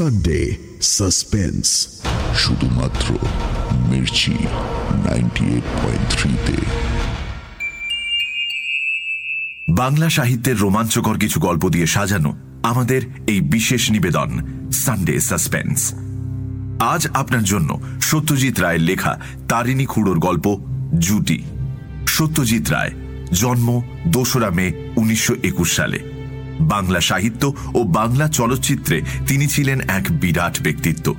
Sunday suspense শুধুমাত্র Mirchi ninety Bangla সাহিত্যের রোমাঞ্চকর কিছু গল্প দিয়ে সাজানো আমাদের এই বিশেষ নিবেদন সানডে সাসপেন্স আজ আপনার জন্য সত্যজিৎ রায়ের লেখা তারিণী খুড়োর গল্প, জুটি। সত্যজিৎ রায়, জন্ম দোসরা মে, উনিশশো একুশ সালে। বাংলা সাহিত্য ও বাংলা চলচ্চিত্রে তিনি ছিলেন এক বিরাট ব্যক্তিত্ব।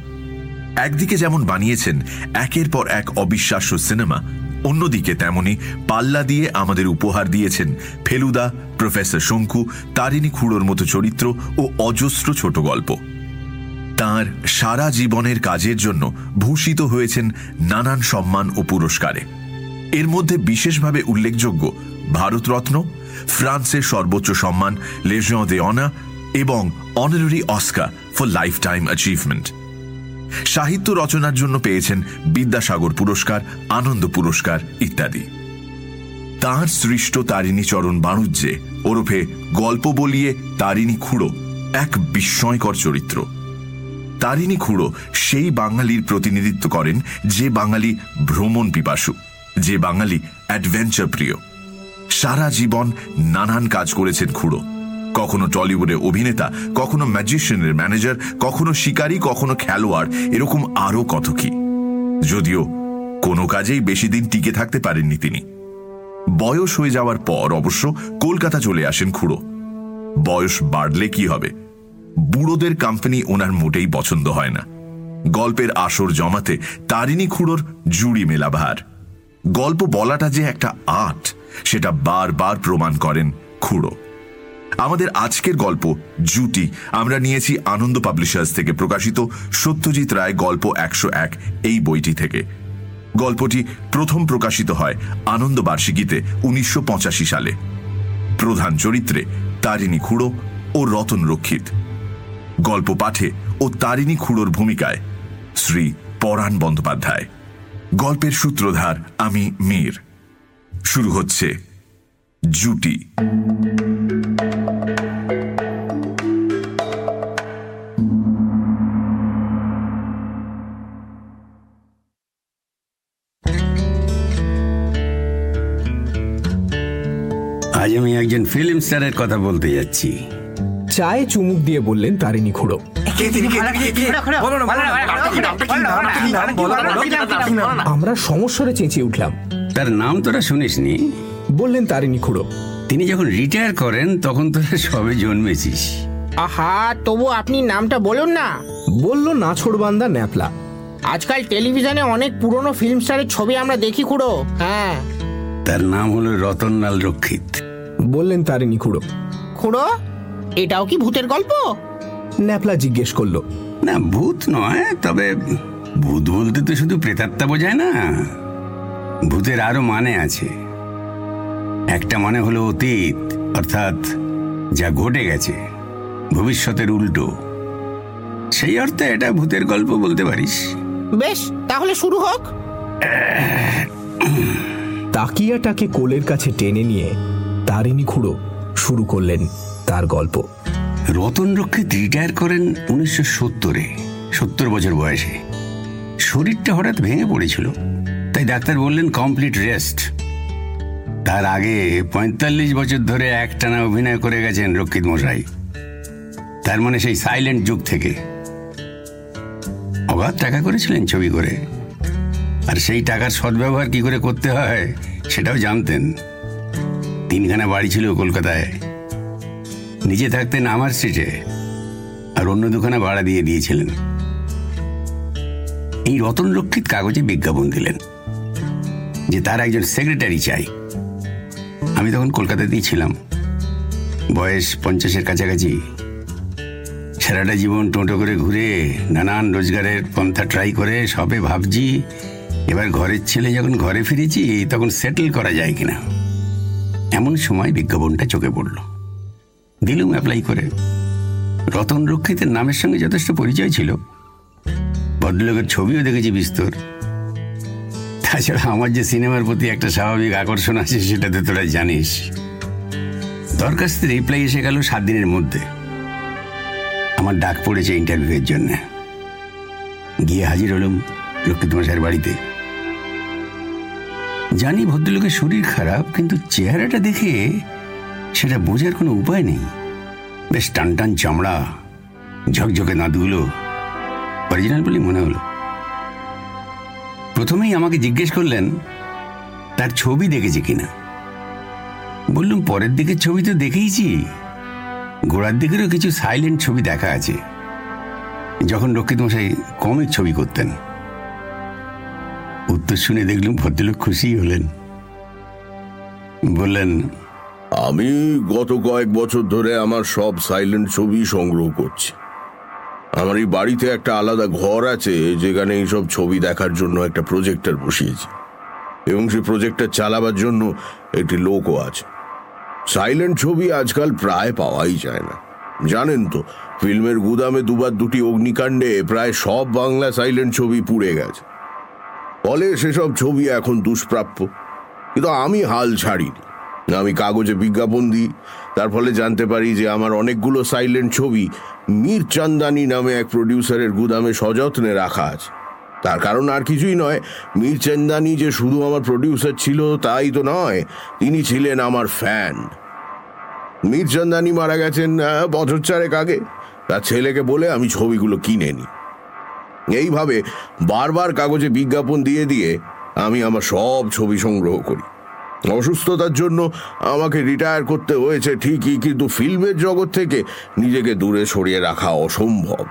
একদিকে যেমন বানিয়েছেন একের পর এক অবিশ্বাস্য সিনেমা, অন্যদিকে তেমনি পাল্লা দিয়ে আমাদের উপহার দিয়েছেন ফেলুদা, প্রফেসর শঙ্কু, তারিণী খুঁড়োর মতো চরিত্র ও অজস্র ছোট গল্প। তার সারা জীবনের কাজের জন্য ভূষিত হয়েছেন নানান সম্মান ও পুরস্কারে। এর মধ্যে বিশেষভাবে উল্লেখযোগ্য ভারতরত্ন, ফ্রান্সের সর্বোচ্চ সম্মান লেজিয়ন দে অনা এবং honorary Oscar for lifetime achievement সাহিত্য রচনার জন্য পেয়েছেন বিদ্যাসাগর পুরস্কার, আনন্দ পুরস্কার ইত্যাদি। তাঁর সৃষ্ট তারিণী চরণ বাণুজ্যে ওরফে গল্প বলিয়ে তারিণী খুঁড়ো এক বিস্ময়কর চরিত্র। তারিণী খুঁড়ো সেই বাঙালির প্রতিনিধিত্ব করেন যে বাঙালি ভ্রমণ পিপাসু, যে বাঙালি অ্যাডভেঞ্চার প্রিয়। সারা জীবন নানান কাজ করেছেন খুঁড়ো। কখনো টলিউডের অভিনেতা, কখনো ম্যাজিশিয়ানের ম্যানেজার, কখনো শিকারী, কখনো খেলোয়াড়, এরকম আরও কত কি। যদিও কোনো কাজেই বেশি দিন টিকে থাকতে পারেননি তিনি। বয়স হয়ে যাওয়ার পর অবশ্য কলকাতা চলে আসেন খুঁড়ো। বয়স বাড়লে কি হবে? বুড়োদের কোম্পানি ওনার মোটেই পছন্দ হয় না। গল্পের আসর জমাতে তারিণী খুঁড়োর জুড়ি মেলা ভার গল্প বলাটা যে একটা আর্ট, সেটা বারবার প্রমাণ করেন খুঁড়ো। আমাদের আজকের গল্প জুটি। আমরা নিয়েছি আনন্দ পাবলিশার্স থেকে প্রকাশিত সত্যজিৎ রায় গল্প একশো এক, এই বইটি থেকে। গল্পটি প্রথম প্রকাশিত হয় আনন্দ বার্ষিকীতে উনিশশো পঁচাশি সালে। প্রধান চরিত্রে তারিণী খুঁড়ো ও রতন রক্ষিত। গল্প পাঠে ও তারিণী খুঁড়োর ভূমিকায় শ্রী পরাণ বন্দ্যোপাধ্যায়। গল্পের সূত্রধার আমি মীর। শুরু হচ্ছে জুটি। আজ আমি একজন ফিল্ম স্টারের কথা বলতে যাচ্ছি। চায়ে চুমুক দিয়ে বললেন তারিণী খুড়ো। আমরা সমস্যারে চেঁচিয়ে উঠলাম। তার নাম তোরা শুনিসনি? বললেন তারিণী খুড়ো। তিনি যখন রিটায়ার করেন তখন তোরা সবে জন্মেছিস। আহা তবু আপনি নামটা বলুন না। বলল নাছোড়বান্দা ন্যাপলা। আজকাল টেলিভিশনে অনেক পুরনো ফিল্ম স্টারের ছবি আমরা দেখি খুড়ো। হ্যাঁ। তার নাম হলো রতনলাল রক্ষিত। বললেন তারিণী খুড়ো। খুড়ো এটাও কি ভূতের গল্প? ন্যাপলা জিজ্ঞেস করল। না ভূত নয় তবে ভূত বলতে তো শুধু প্রেতাত্মা বোঝায় না। ভূতের আরও মানে আছে। একটা মানে হলো অতীত অর্থাৎ যা ঘটে গেছে ভবিষ্যতের উল্টো। সেই অর্থে এটা ভূতের গল্প বলতে পারিস। বেশ তাহলে শুরু হোক। তাকিয়াটাকে কোলের কাছে টেনে নিয়ে তারিণী খুঁড়ো শুরু করলেন তার গল্প। রতন রক্ষিত রিটায়ার করেন উনিশশো সত্তরে, সত্তর বছর বয়সে। শরীরটা হঠাৎ ভেঙে পড়েছিল। তাই ডাক্তার বললেন, কমপ্লিট রেস্ট। তার আগে পঁয়তাল্লিশ বছর ধরে একটানা অভিনয় করে গেছেন রক্ষিত মশাই। তার মানে সেই সাইলেন্ট যুগ থেকে। অবাধ টাকা করেছিলেন ছবি করে। আর সেই টাকার সদ্ব্যবহার কি করে করতে হয়, সেটাও জানতেন। তিনখানা বাড়ি ছিল কলকাতায়। নিজে থাকতেন আমার স্ট্রিটে আর অন্য দুখানা ভাড়া দিয়ে দিয়েছিলেন। এই রতন রক্ষিত কাগজে বিজ্ঞাপন দিলেন, যে তার একজন সেক্রেটারি চাই। আমি তখন কলকাতাতেই ছিলাম। বয়স পঞ্চাশের কাছাকাছি। সারাটা জীবন টোটো করে ঘুরে, নানান রোজগারের পন্থা ট্রাই করে, সবে ভাবছি, এবার ঘরের ছেলে যখন ঘরে ফিরেছি, তখন সেটেল করা যায় কিনা? এমন সময় বিজ্ঞাপনটা চোখে পড়ল। দিলুম অ্যাপ্লাই করে। রতন রক্ষিতের নামের সঙ্গে যথেষ্ট পরিচয় ছিল। ভদ্রলোকের ছবিও দেখেছি বিস্তর। তাছাড়া আমার যে সিনেমার প্রতি একটা স্বাভাবিক আকর্ষণ আছে সেটা তো তোরা জানিস। দরখাস্তের রিপ্লাই এসে গেল সাত দিনের মধ্যে। আমার ডাক পড়েছে ইন্টারভিউয়ের জন্য। গিয়ে হাজির হলাম লক্ষ্মীত মশাইয়ের বাড়িতে। জানি ভদ্রলোকের শরীর খারাপ, কিন্তু চেহারাটা দেখে সেটা বোঝার কোনো উপায় নেই। বেশ টান টান চামড়া, ঝকঝকে দাঁতগুলো অরিজিনাল বলে মনে হলো। প্রথমেই আমাকে জিজ্ঞেস করলেন, তার ছবি দেখেছে কিনা? বললুম, পরের দিকের ছবি তো দেখেইছি। গোড়ার দিকেরও কিছু সাইলেন্ট ছবি দেখা আছে। যখন রক্ষিত মশাই কমিক ছবি করতেন। উত্তর শুনে দেখলুম ভদ্রলোক খুশি হলেন। বললেন আমি গত কয়েক বছর ধরে আমার সব সাইলেন্ট ছবি সংগ্রহ করছি। আমার এই বাড়িতে একটা আলাদা ঘর আছে, যেখানে এইসব ছবি দেখার জন্য একটা প্রজেক্টর বসিয়েছি। এবং সেই প্রজেক্টর চালাবার জন্য একটি লোকও আছে। সাইলেন্ট ছবি আজকাল প্রায় পাওয়াই যায় না। জানেন তো, ফিল্মের গুদামে দুবার দুটি অগ্নিকাণ্ডে প্রায় সব বাংলা সাইলেন্ট ছবি পুড়ে গেছে। ফলে সেসব ছবি এখন দুষ্প্রাপ্য। কিন্তু আমি হাল ছাড়িনি। আমি কাগজে বিজ্ঞাপন দিই। তার ফলে জানতে পারি যে আমার অনেকগুলো সাইলেন্ট ছবি মীর চান্দানি নামে এক প্রডিউসারের গুদামে সযত্নে রাখা আছে। তার কারণ আর কিছুই নয়, মীর চান্দানি যে শুধু আমার প্রডিউসার ছিল তাই তো নয়, তিনি ছিলেন আমার ফ্যান মীর চান্দানি মারা গেছেন বছর চারেক আগে। তার ছেলেকে বলে আমি ছবিগুলো কিনে নিই এইভাবে বারবার কাগজে বিজ্ঞাপন দিয়ে দিয়ে আমি আমার সব ছবি সংগ্রহ করি। অসুস্থতার জন্য আমাকে রিটায়ার করতে হয়েছে ঠিকই, কিন্তু ফিল্মের জগৎ থেকে নিজেকে দূরে সরিয়ে রাখা অসম্ভব।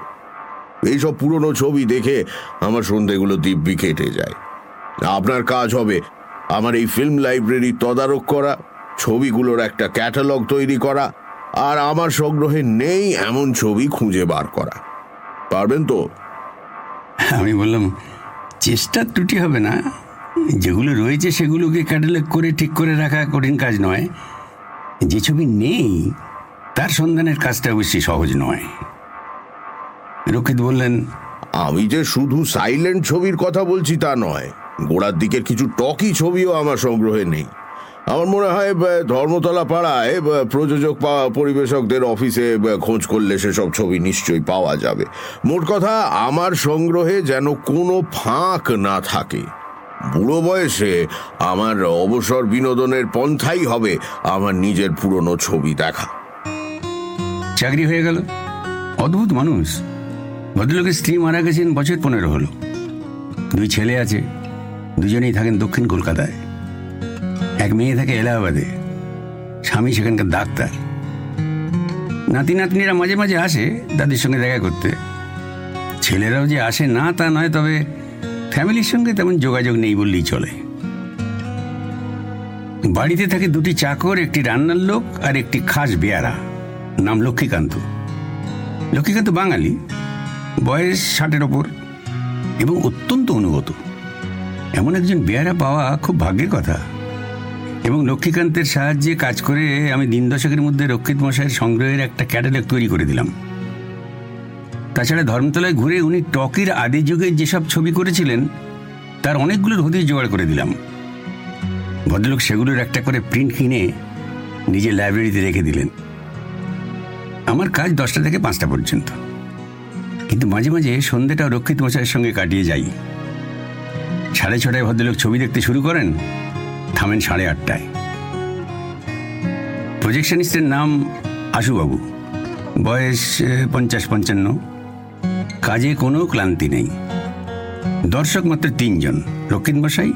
এইসব পুরনো ছবি দেখে আমার সন্ধেগুলো দিব্যি কেটে যায়। আপনার কাজ হবে আমার এই ফিল্ম লাইব্রেরি তদারক করা, ছবিগুলোর একটা ক্যাটালগ তৈরি করা, আর আমার সংগ্রহে নেই এমন ছবি খুঁজে বার করা। পারবেন তো? আমি বললাম, চেষ্টার ত্রুটি হবে না? যেগুলো রয়েছে সেগুলোকে ক্যাটালগ করে ঠিক করে রাখা কঠিন কাজ নয়। যে ছবি নেই, তার সন্ধানের কাজটা অবশ্যই সহজ নয়। রক্ষিত বললেন, আমি যে শুধু সাইলেন্ট ছবির কথা বলছি তা নয়, গোড়ার দিকের কিছু টকি ছবিও আমার সংগ্রহে নেই। আমার মনে হয় ধর্মতলা পাড়ায় প্রযোজক পরিবেশকদের অফিসে খোঁজ করলে সেসব ছবি নিশ্চয়ই পাওয়া যাবে। মোট কথা, আমার সংগ্রহে যেন কোনো ফাঁক না থাকে। বুড়ো বয়সে আমার অবসর বিনোদনের পন্থাই হবে আমার নিজের পুরনো ছবি দেখা। চাকরি হয়ে গেল। অদ্ভুত মানুষ। ভদ্রলোকের স্ত্রী মারা গেছেন বছর পনেরো হলো। দুই ছেলে আছে। দুজনেই থাকেন দক্ষিণ কলকাতায়। এক মেয়ে থাকে এলাহাবাদে। স্বামী সেখানকার ডাক্তার। নাতি নাতনিরা মাঝে মাঝে আসে তাদের সঙ্গে দেখা করতে। ছেলেরাও যে আসে না তা নয়, তবে ফ্যামিলির সঙ্গে তেমন যোগাযোগ নেই বললেই চলে। বাড়িতে থাকে দুটি চাকর, একটি রান্নার লোক আর একটি খাস বেয়ারা, নাম লক্ষ্মীকান্ত। লক্ষ্মীকান্ত বাঙালি, বয়স ষাটের ওপর এবং অত্যন্ত অনুগত। এমন একজন বেয়ারা পাওয়া খুব ভাগ্যের কথা। এবং লক্ষ্মীকান্তের সাহায্যে কাজ করে আমি দিন দশকের মধ্যে রক্ষিত মশাইয়ের সংগ্রহের একটা ক্যাটালগ তৈরি করে দিলাম। তাছাড়া ধর্মতলায় ঘুরে উনি টকির আদি যুগে যেসব ছবি করেছিলেন, তার অনেকগুলোর হদিশ জোগাড় করে দিলাম। ভদ্রলোক সেগুলোর একটা করে প্রিন্ট কিনে নিজের লাইব্রেরিতে রেখে দিলেন। আমার কাজ দশটা থেকে পাঁচটা পর্যন্ত। কিন্তু মাঝে মাঝে সন্ধ্যেটা রক্ষিত মশাইয়ের সঙ্গে কাটিয়ে যাই। সাড়ে ছটায় ভদ্রলোক ছবি দেখতে শুরু করেন, থামেন সাড়ে আটটায়। প্রজেকশনিস্টের নাম আশুবাবু। বয়স পঞ্চাশ, পঞ্চান্ন। কাজে কোনো ক্লান্তি নেই। দর্শক মাত্র তিনজন রক্ষিত মশাই,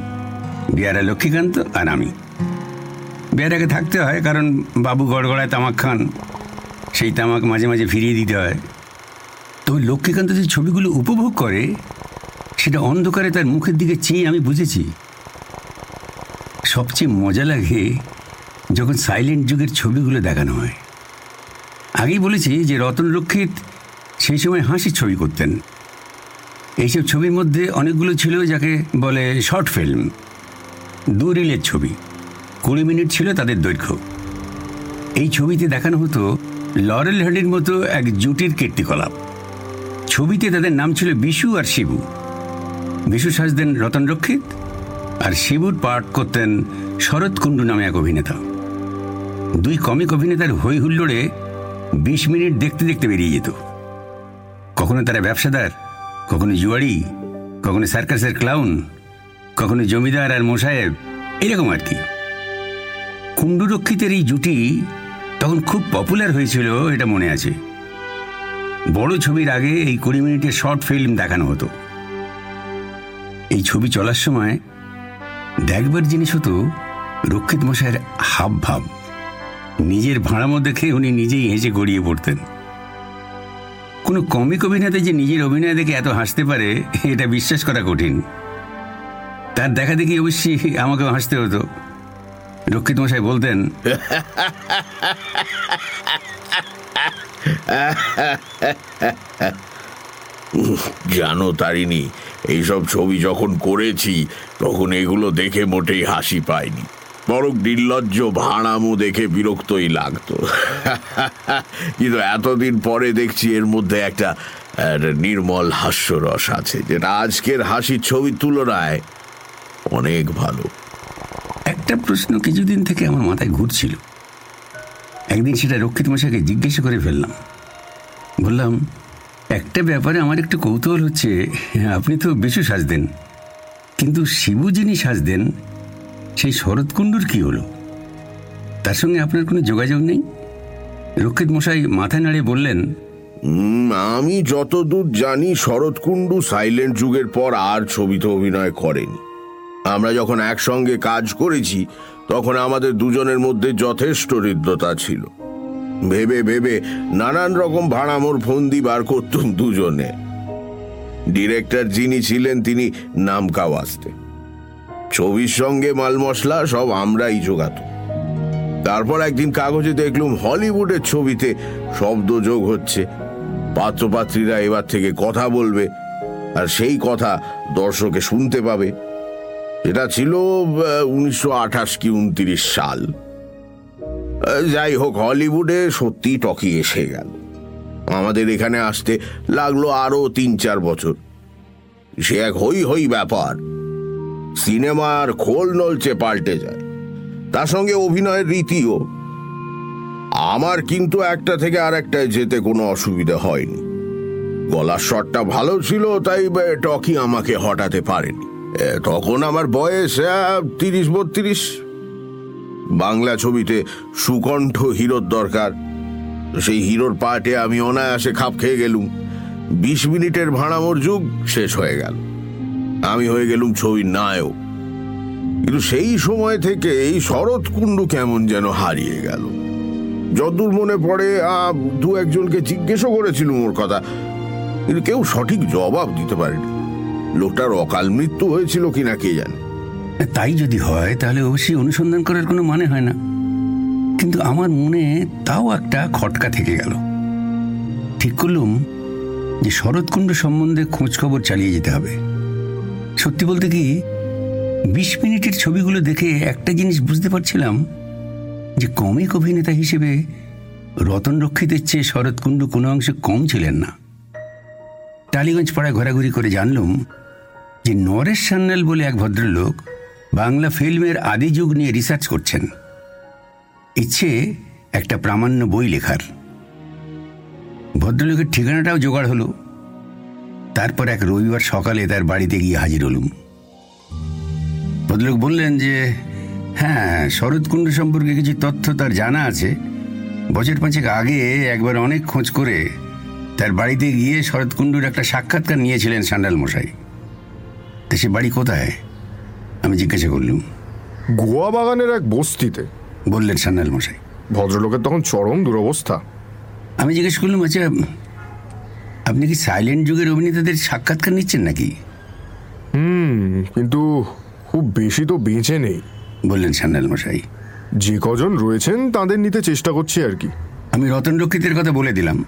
বিয়ারা লক্ষ্মীকান্ত আর আমি। বিয়ারাকে থাকতে হয় কারণ বাবু গড়গড়ায় তামাক খান, সেই তামাক মাঝে মাঝে ফিরিয়ে দিতে হয়। তবে লক্ষ্মীকান্ত যে ছবিগুলো উপভোগ করে, সেটা অন্ধকারে তার মুখের দিকে চেয়ে আমি বুঝেছি। সবচেয়ে মজা লাগে যখন সাইলেন্ট যুগের ছবিগুলো দেখানো হয়। আগেই বলেছি যে রতন লক্ষ্মীত সেই সময় হাসির ছবি করতেন। এইসব ছবির মধ্যে অনেকগুলো ছিল যাকে বলে শর্ট ফিল্ম। দু রিলের ছবি। কুড়ি মিনিট ছিল তাদের দৈর্ঘ্য। এই ছবিতে দেখানো হতো লরেল হেডির মতো এক জুটির কীর্তিকলাপ। ছবিতে তাদের নাম ছিল বিশু আর শিবু। বিশু সাজতেন রতন রক্ষিত আর শিবুর পাঠ করতেন শরৎ কুণ্ডু নামে এক অভিনেতা। দুই কমিক অভিনেতার হই হুল্লোড়ে বিশ মিনিট দেখতে দেখতে বেরিয়ে যেত। কখনো তারা ব্যবসাদার, কখনো জুয়ারি কখনো সার্কাসের ক্লাউন কখনো জমিদার আর মোসাহেব এরকম আর কি। কুণ্ডুরক্ষিতের এই জুটি তখন খুব পপুলার হয়েছিল, এটা মনে আছে। বড় ছবির আগে এই কুড়ি মিনিটের শর্ট ফিল্ম দেখানো হতো। এই ছবি চলার সময় দেখবার জিনিস হতো রক্ষিত মশাইয়ের হাব ভাব নিজের ভাড়ামো দেখে উনি নিজেই হেসে গড়িয়ে পড়তেন। কোনো কমিক অভিনেতা যে নিজের অভিনয় দেখে এত হাসতে পারে, এটা বিশ্বাস করা কঠিন। তার দেখা দেখি অবশ্যই আমাকেও হাসতে হতো। রক্ষিত মশাই বলতেন জানো তারিনি এইসব ছবি যখন করেছি, তখন এগুলো দেখে মোটেই হাসি পায়নি বরং নির্লজ্জ ভাড়ামো দেখে বিরক্তই লাগতো। কিন্তু এতদিন পরে দেখছি এর মধ্যে একটা নির্মল হাস্যরস আছে যেটা আজকের হাসির ছবির তুলনায় অনেক ভালো। একটা প্রশ্ন কিছুদিন থেকে আমার মাথায় ঘুরছিল। একদিন সেটা রক্ষিত মশাইকে জিজ্ঞেস করে ফেললাম। বললাম, একটা ব্যাপারে আমার একটু কৌতূহল হচ্ছে, আপনি তো বেশু সাজদেন কিন্তু শিবু যিনি সাজদেন সেই শরৎকুণ্ডুর কি হলো? তার সঙ্গে আপনার কোনো যোগাযোগ নেই? রক্ষিত মশাই মাথা নাড়ে বললেন আমি যতদূর জানি শরৎকুণ্ডু সাইলেন্ট যুগের পর আর ছবিতে অভিনয় করেনি। আমরা যখন একসঙ্গে কাজ করেছি, তখন আমাদের দুজনের মধ্যে যথেষ্ট হৃদ্যতা ছিল। ভেবে ভেবে নানান রকম ভাড়ামোর ফন্দি বার করতুম দুজনে। ডিরেক্টর যিনি ছিলেন, তিনি নামকা ওয়াস্তে ছবির সঙ্গে মাল মশলা সব আমরাই জোগাতাম তারপর একদিন কাগজে দেখলুম হলিউডের ছবিতে শব্দ যোগ হচ্ছে। পাত্রপাত্রীরা এবার থেকে কথা বলবে আর সেই কথা দর্শকে শুনতে পাবে। এটা ছিল উনিশশো আঠাশ কি উনত্রিশ সাল। যাই হোক, হলিউডে সত্যি টকি এসে গেল। আমাদের এখানে আসতে লাগল আরও তিন চার বছর। সে এক হই হই ব্যাপার। সিনেমার খোল নলচে পাল্টে যায়। তার সঙ্গে অভিনয়ের রীতিও। আমার কিন্তু একটা থেকে আর একটায় যেতে কোনো অসুবিধা হয়নি। গলার শটটা ভালো ছিল, তাই টকি আমাকে হটাতে পারেনি। তখন আমার বয়স তিরিশ, বত্রিশ। বাংলা ছবিতে সুকণ্ঠ হিরোর দরকার। সেই হিরোর পার্টে আমি অনায়াসে খাপ খেয়ে গেলুম। বিশ মিনিটের ভাড়ামোর যুগ শেষ হয়ে গেল। আমি হয়ে গেলুম ছবির নায়ক। কিন্তু সেই সময় থেকে এই শরৎ কুণ্ডু কেমন যেন হারিয়ে গেল। যদূর মনে পড়ে দু একজনকে জিজ্ঞেসও করেছিলুম ওর কথা। কিন্তু কেউ সঠিক জবাব দিতে পারেনি। লোকটার অকাল মৃত্যু হয়েছিল কিনা কে জানে। তাই যদি হয়, তাহলে অবশ্যই অনুসন্ধান করার কোনো মানে হয় না। কিন্তু আমার মনে তাও একটা খটকা থেকে গেল। ঠিক করলুম যে শরৎকুণ্ড সম্বন্ধে খোঁজখবর চালিয়ে যেতে হবে। সত্যি বলতে কি, বিশ মিনিটের ছবিগুলো দেখে একটা জিনিস বুঝতে পারছিলাম যে কমিক অভিনেতা হিসেবে রতন রক্ষিতের চেয়ে শরৎকুণ্ডু কোনো অংশে কম ছিলেন না। টালিগঞ্জ পাড়ায় ঘোরাঘুরি করে জানলুম যে নরেশ সান্যাল বলে এক ভদ্রলোক বাংলা ফিল্মের আদি যুগ নিয়ে রিসার্চ করছেন। ইচ্ছে একটা প্রামাণ্য বই লেখার। ভদ্রলোকের ঠিকানাটাও জোগাড় হলো। তারপর এক রবিবার সকালে তার বাড়িতে গিয়ে হাজির হলুম। ভদ্রলোক বললেন যে হ্যাঁ শরৎকুণ্ড সম্পর্কে কিছু তথ্য তার জানা আছে। বছর পাঁচেক আগে একবার অনেক খোঁজ করে তার বাড়িতে গিয়ে শরৎকুণ্ডুর একটা সাক্ষাৎকার নিয়েছিলেন সান্ডাল মশাই। তা সে বাড়ি কোথায়? আমি জিজ্ঞাসা করলুম। গোয়া বাগানের এক বস্তিতে। বললেন সান্যাল মশাই। ভদ্রলোকের তখন চরম দুরবস্থা। আমি জিজ্ঞেস করলাম আচ্ছা আপনি কি সাইলেন্ট যুগের অভিনেতাদের সাক্ষাৎকার নিচ্ছেন নাকি? হুম কিন্তু খুব বেশি তো বেঁচে নেই। বললেন সান্যাল মশাই। যে কজন রয়েছেন তাদের নিতে চেষ্টা করছি আর কি। আমি রতন রক্ষিতের কথা বলে দিলাম।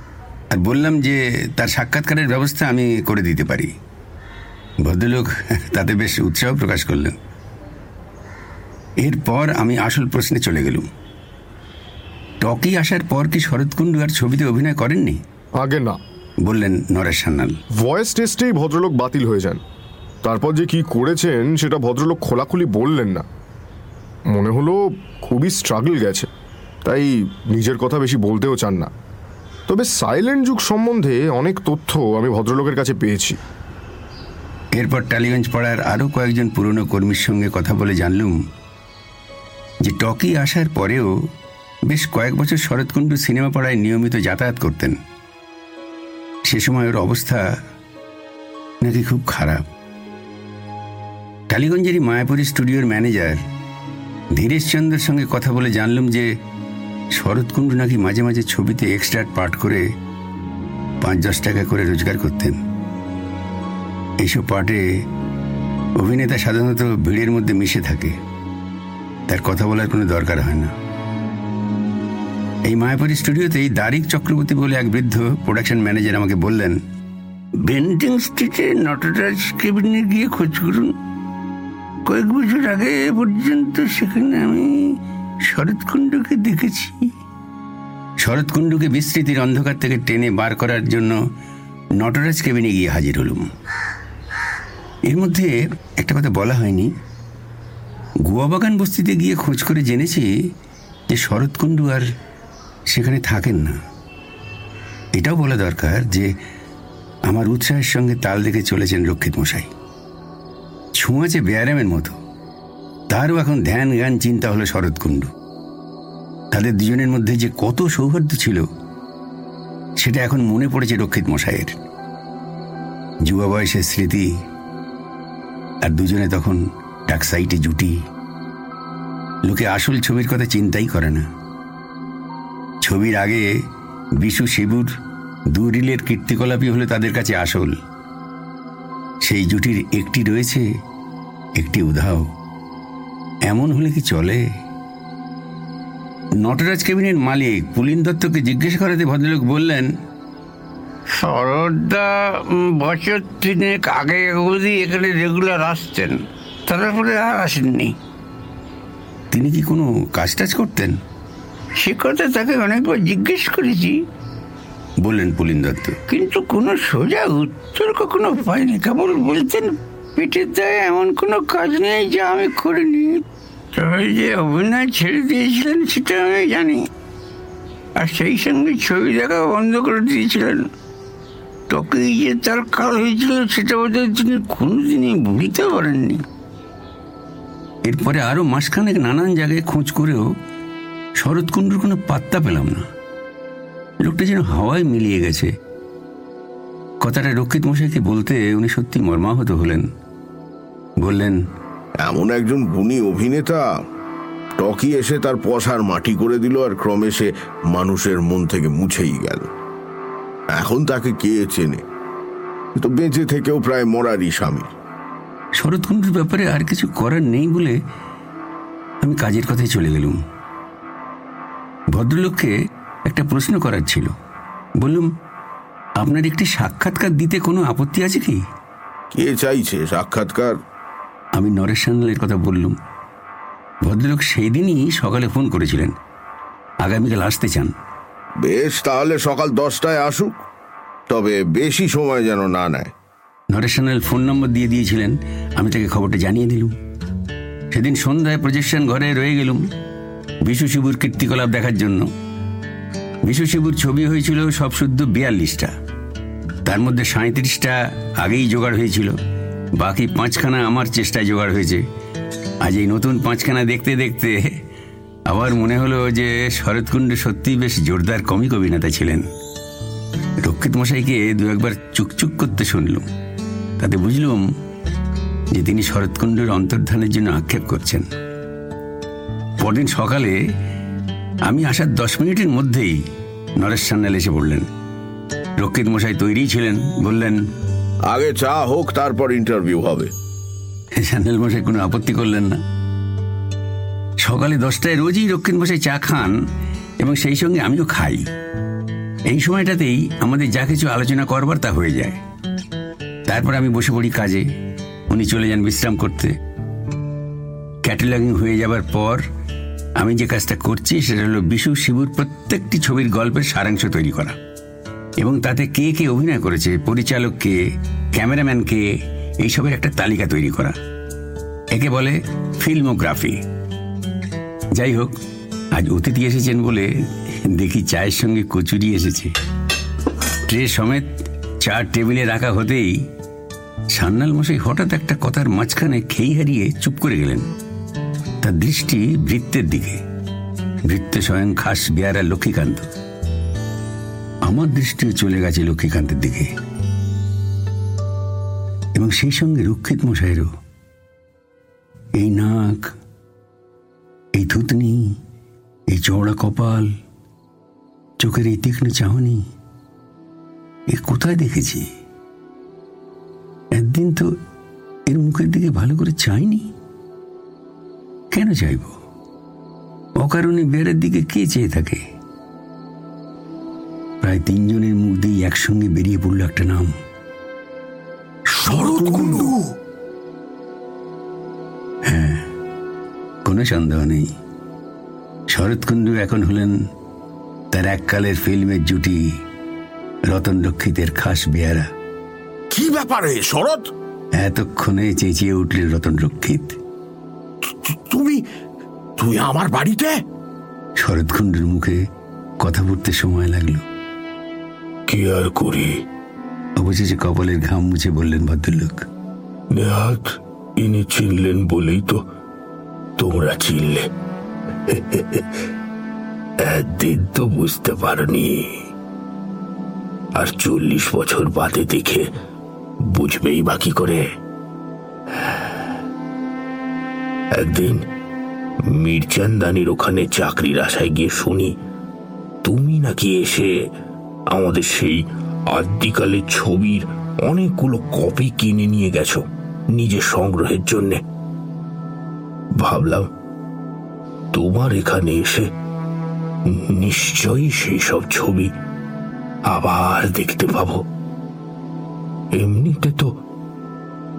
আর বললাম যে তার সাক্ষাৎকারের ব্যবস্থা আমি করে দিতে পারি। ভদ্রলোক তাতে বেশ উৎসাহ প্রকাশ করলেন। এরপর আমি আসল প্রশ্নে চলে গেলুম। টকি আসার পর কি শরৎকুণ্ডু আর ছবিতে অভিনয় করেননি? আগে না। বললেন নরেশ সান্যাল ভয়েস টেস্টেই ভদ্রলোক বাতিল হয়ে যান। তারপর যে কি করেছেন সেটা ভদ্রলোক খোলাখুলি বললেন না। মনে হলো খুবই স্ট্রাগল গেছে। তাই নিজের কথা বেশি বলতেও চান না। তবে সাইলেন্ট যুগ সম্বন্ধে অনেক তথ্য আমি ভদ্রলোকের কাছে পেয়েছি। এরপর টালিগঞ্জ পাড়ার আরও কয়েকজন পুরনো কর্মীর সঙ্গে কথা বলে জানলুম যে টকি আসার পরেও বেশ কয়েক বছর শরৎকুণ্ডু সিনেমা পাড়ায় নিয়মিত যাতায়াত করতেন। সে সময় ওর অবস্থা নাকি খুব খারাপ। টালিগঞ্জেরই মায়াপুরি স্টুডিওর ম্যানেজার ধীরেশচন্দ্রের সঙ্গে কথা বলে জানলাম যে শরৎকুণ্ডু নাকি মাঝে মাঝে ছবিতে এক্সট্রা পাঠ করে পাঁচ দশ টাকা করে রোজগার করতেন। এইসব পার্টে অভিনেতা সাধারণত ভিড়ের মধ্যে মিশে থাকে। তার কথা বলার কোনো দরকার হয় না। এই মায়াপুরি স্টুডিওতেই দারিক চক্রবর্তী বলে এক বৃদ্ধ প্রোডাকশন ম্যানেজার আমাকে বললেন বেন্টিং স্ট্রিটে নটরাজ কেবিনে গিয়ে খোঁজ করুন। কয়েক বছর আগে পর্যন্ত সেখানে আমি শরৎকুণ্ডকে দেখেছি। শরৎকুণ্ডকে বিস্তৃতির অন্ধকার থেকে টেনে বার করার জন্য নটরাজ কেবিনে গিয়ে হাজির হলুম। এর মধ্যে একটা কথা বলা হয়নি। গুয়াবাগান বস্তিতে গিয়ে খোঁজ করে জেনেছি যে শরৎকুণ্ডু আর সেখানে থাকেন না। এটাও বলা দরকার যে, আমার উৎসাহের সঙ্গে তাল দেখে চলেছেন রক্ষিত মশাই। ছুঁয়াছে বেয়ারামের মতো। তারও এখন ধ্যান, জ্ঞান, চিন্তা হলো শরৎকুণ্ডু। তাদের দুজনের মধ্যে যে কত সৌহার্দ্য ছিল, সেটা এখন মনে পড়েছে রক্ষিত মশাইয়ের। যুবা বয়সের স্মৃতি, আর দুজনে তখন ডাক সাইটে জুটি। লোকে আসল ছবির কথা চিন্তাই করে না। ছবির আগে বিশু শিবুর দু রিলের কীর্তিকলাপই হলো তাদের কাছে আসল। সেই জুটির একটি রয়েছে একটি উধাও। এমন হলে কি চলে? নটরাজ কেবিনের মালিক পুলিন দত্তকে জিজ্ঞেস করাতে ভদ্রলোক বললেন শরদা বছর তিনেক আগে অবধি এখানে রেগুলার আসতেন। তারপরে আর আসেননি। তিনি কি কোনো কাজ টাজ করতেন? সে কথা তাকে অনেকবার জিজ্ঞেস করেছি। বললেন পুলিন দত্ত। কিন্তু কোনো সোজা উত্তর কখনো পাইনি। কেবল বলতেন পেটের দায়ে এমন কোনো কাজ নেই যা আমি করিনি। তবে যে অভিনয় ছেড়ে দিয়েছিলেন সেটা আমি জানি। আর সেই সঙ্গে ছবি দেখা বন্ধ করে দিয়েছিলেন। তোকে যে তার কাল হয়েছিল সেটা বোধহয় তিনি কোনোদিনই ভুলতে পারেননি। এরপরে আরও মাসখানেক নানান জায়গায় খোঁজ করেও শরৎকুণ্ডুর কোনো পাত্তা পেলাম না। লোকটা যেন হাওয়ায় মিলিয়ে গেছে। কথাটা রক্ষিত মশাইকে বলতে উনি সত্যি মর্মাহত হলেন। বললেন এমন একজন গুণী অভিনেতা টকি এসে তার পশার মাটি করে দিল আর ক্রমে সে মানুষের মন থেকে মুছেই গেল। এখন তাকে কে চেনে? তো বেঁচে থেকেও প্রায় মরারই স্বামী। শরৎকুণ্ডুর ব্যাপারে আর কিছু করার নেই বলে আমি কাজের কথাই চলে গেলুম। ভদ্রলোককে একটা প্রশ্ন করার ছিল। বললুম আপনার একটি সাক্ষাৎকার দিতে কোনো আপত্তি আছে কি? কে চাইছে সাক্ষাৎকার? আমি নরেশ সান্যালের কথা বললুম। ভদ্রলোক সেই দিনই সকালে ফোন করেছিলেন। আগামীকাল আসতে চান। বেশ তাহলে সকাল দশটায় আসুক। তবে বেশি সময় যেন না নেয়। নরেশ সান্যাল ফোন নম্বর দিয়ে দিয়েছিলেন। আমি তাকে খবরটা জানিয়ে দিলুম। সেদিন সন্ধ্যায় প্রজেকশন ঘরে রয়ে গেলুম। বিশু শিবুর কীর্তিকলাপ দেখার জন্য। বিশু শিবুর ছবি হয়েছিল সব শুদ্ধ বিয়াল্লিশটা। তার মধ্যে সাঁত্রিশটা আগেই জোগাড় হয়েছিল। বাকি পাঁচখানা আমার চেষ্টায় জোগাড় হয়েছে। আজ এই নতুন পাঁচখানা দেখতে দেখতে আবার মনে হলো যে শরৎকুণ্ড সত্যিই বেশ জোরদার কমিক অভিনেতা ছিলেন। রক্ষিত মশাইকে দু একবার চুকচুক করতে শুনলুম। তাতে বুঝলুম যে তিনি শরৎকুণ্ডের অন্তর্ধানের জন্য আক্ষেপ করছেন। পরদিন সকালে আমি আসার দশ মিনিটের মধ্যেই নরেশ সান্যাল এসে বললেন রক্ষিত মশাই তৈরি ছিলেন বললেন আগে চা হোক তারপর ইন্টারভিউ হবে। সান্যাল মশাই কোনো আপত্তি করলেন না। সকালে দশটায় রোজই রক্ষিত মশাই চা খান এবং সেই সঙ্গে আমিও খাই। এই সময়টাতেই আমাদের যা কিছু আলোচনা করবার তা হয়ে যায়। তারপর আমি বসে পড়ি কাজে। উনি চলে যান বিশ্রাম করতে। ক্যাটালগিং হয়ে যাবার পর আমি যে কাজটা করছি সেটা হলো বিশু শিবুর প্রত্যেকটি ছবির গল্পের সারাংশ তৈরি করা। এবং তাতে কে কে অভিনয় করেছে পরিচালক কে ক্যামেরাম্যান কে এইসবের একটা তালিকা তৈরি করা। একে বলে ফিল্মোগ্রাফি। যাই হোক, আজ অতিথি এসেছেন বলে দেখি চায়ের সঙ্গে কচুরি এসেছে। ট্রে সমেত চার টেবিলে রাখা হতেই সান্নাল মশাই হঠাৎ একটা কথার মাঝখানে খেই হারিয়ে চুপ করে গেলেন। তার দৃষ্টি বৃত্তের দিকে। বৃত্ত স্বয়ং খাস বেয়ারা লক্ষ্মীকান্ত। আমার দৃষ্টিও চলে গেছে লক্ষ্মীকান্তের দিকে। এবং সেই সঙ্গে রক্ষিত মশাইয়েরও। এই নাক, এই থুতনি এই চওড়া কপাল, চোখের এই তীক্ষ্ণ চাহনি, এ কোথায় দেখেছি? একদিন তো এর মুখের দিকে ভালো করে চাইনি। কেন চাইব? অকারণে বেড়ের দিকে কে চেয়ে থাকে? প্রায় তিনজনের মুখ দিয়ে একসঙ্গে বেরিয়ে পড়ল একটা নাম। হ্যাঁ কোনো সন্দেহ নেই। শরৎকুণ্ডু এখন হলেন তার এককালের ফিল্মের জুটি রতন রক্ষিতের খাস বেয়ারা। কি ব্যাপারে শরৎ? এতক্ষণে চেঁচিয়ে উঠলেন রতন রক্ষিত। তুমি তুই আমার বাড়িতে? শরৎকুণ্ডুর মুখে কথা বলতে সময় লাগল। কি আর করি? অবশেষে কপালের ঘাম মুছে বললেন ভদ্রলোক নেহাত ইনি চিনলেন বলেই তো তোমরা চিনলে। একদিন তো বুঝতে পারনি। আর চল্লিশ বছর বাদে দেখে বুঝবেই বাকি করে। একদিন মির্চান্দানির ওখানে চাকরির আশায় গিয়ে শুনি, তুমি নাকি এসে আমাদের সেই আদ্যিকালের ছবির অনেকগুলো কপি কিনে নিয়ে গেছো নিজের সংগ্রহের জন্যে? ভাবলাম, তোমার এখানে এসে নিশ্চয়ই সেই সব ছবি আবার দেখতে পাবো। এমনিতে তো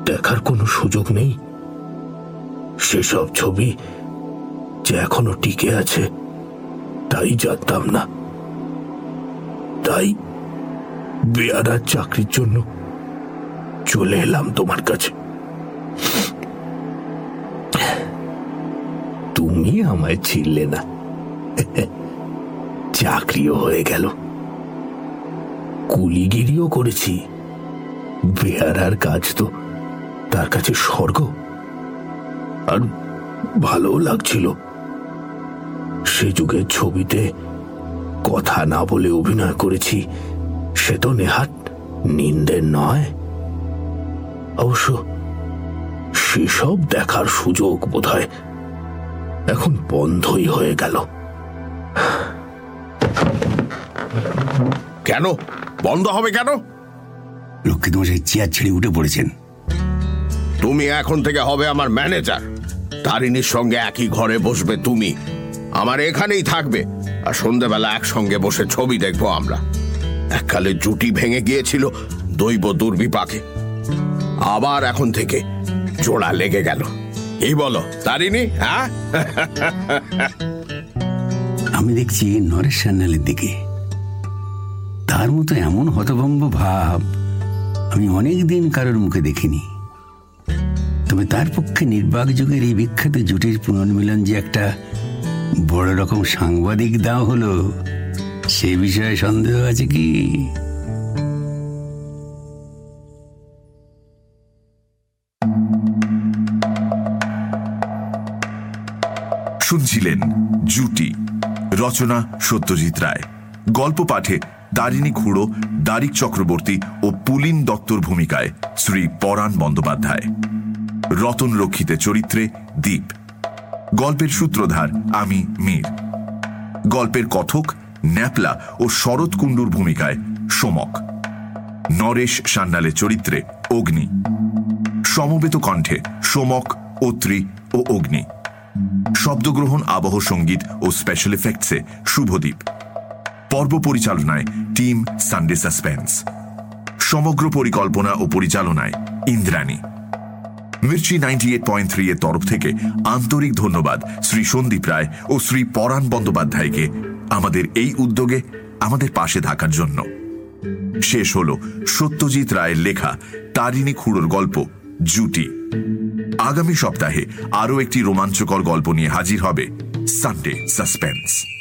দেখার কোনো সুযোগ নেই। সেসব ছবি যে এখনও টিকে আছে, তাই জানতাম না। তাই বেয়ারার চাকরির জন্য চলে এলাম তোমার কাছে। তুমি আমায় ছিললে না। চাকরিও হয়ে গেল। কুলিগিরিও করেছি। বেয়ারার কাজ তো তার কাছে স্বর্গ। আর ভালোও লাগছিল। সে যুগের ছবিতে কথা না বলে অভিনয় করেছি সে তো নেহাত নিন্দের নয়। অবশ্য সেসব দেখার সুযোগ বোধহয় এখন বন্ধই হয়ে গেল। কেন? বন্ধ হবে কেন? রক্ষিত মশাই চেয়ার ছেড়ে উঠে পড়েছেন। তুমি এখন থেকে হবে আমার ম্যানেজার তারিনীর সঙ্গে একই ঘরে বসবে তুমি। আমার এখানেই থাকবে। আর সন্ধ্যেবেলা একসঙ্গে বসে ছবি দেখব আমরা। এককালে জুটি ভেঙে গিয়েছিল দৈব দুর্বিপাকে। আবার এখন থেকে জোড়া লেগে গেল। এই বলো তারিনী হ্যাঁ? আমি দেখছি নরেশ সান্যালের দিকে। তার মতো এমন হতভম্ব ভাব আমি অনেক দিন কারোর মুখে দেখিনি। তবে তার পক্ষে নির্বাক যুগের এই বিখ্যাত জুটির পুনর্মিলন যে একটা বড় রকম সাংবাদিক দাও হলো, সে বিষয়ে সন্দেহ আছে কি? শুনছিলেন জুটি, রচনা সত্যজিৎ রায়। গল্প পাঠে দারিণী খুড়ো দারিক চক্রবর্তী ও পুলিন দত্তর ভূমিকায় শ্রী পরাণ বন্দ্যোপাধ্যায়। রতন রক্ষিতে চরিত্রে দ্বীপ গল্পের সূত্রধার আমি মীর। গল্পের কথক ন্যাপলা ও শরৎ কুণ্ডুর ভূমিকায় সোমক। নরেশ সান্যালের চরিত্রে অগ্নি। সমবেত কণ্ঠে সোমক, অত্রি ও অগ্নি। শব্দগ্রহণ, আবহ সংগীত ও স্পেশাল এফেক্টসে শুভদীপ। পর্ব পরিচালনায় টিম সানডে সাসপেন্স সমগ্র পরিকল্পনা ও পরিচালনায় Indrani. Mirchi ninety eight point three এর তরফ থেকে আন্তরিক ধন্যবাদ শ্রী সন্দীপ রায় ও শ্রী পরাণ বন্দ্যোপাধ্যায়কে আমাদের এই উদ্যোগে আমাদের পাশে থাকার জন্য। শেষ হল সত্যজিৎ রায়ের লেখা তারিণী খুঁড়োর গল্প, জুটি। আগামী সপ্তাহে আরও একটি রোমাঞ্চকর গল্প নিয়ে হাজির হবে সানডে সাসপেন্স।